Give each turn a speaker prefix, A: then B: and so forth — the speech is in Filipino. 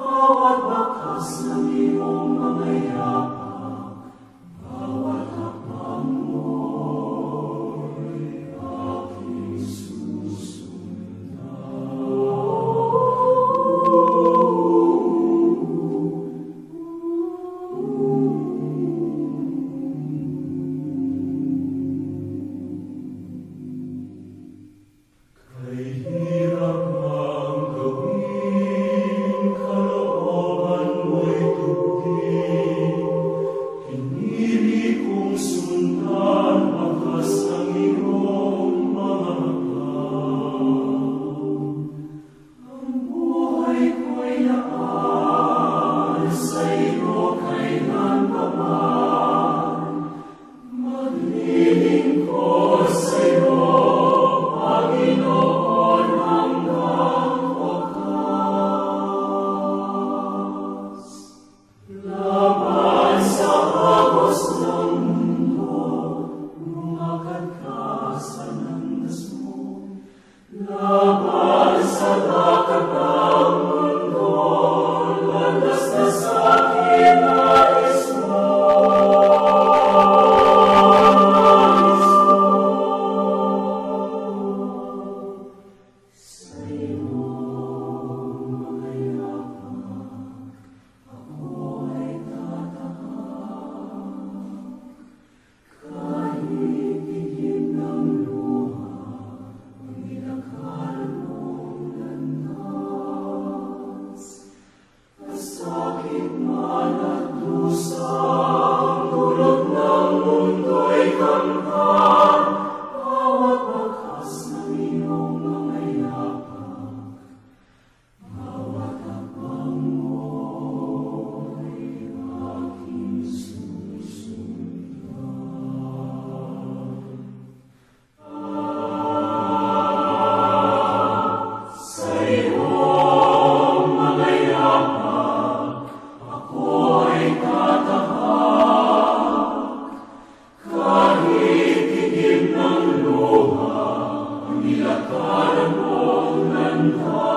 A: Awat bakas ng mia carmo mental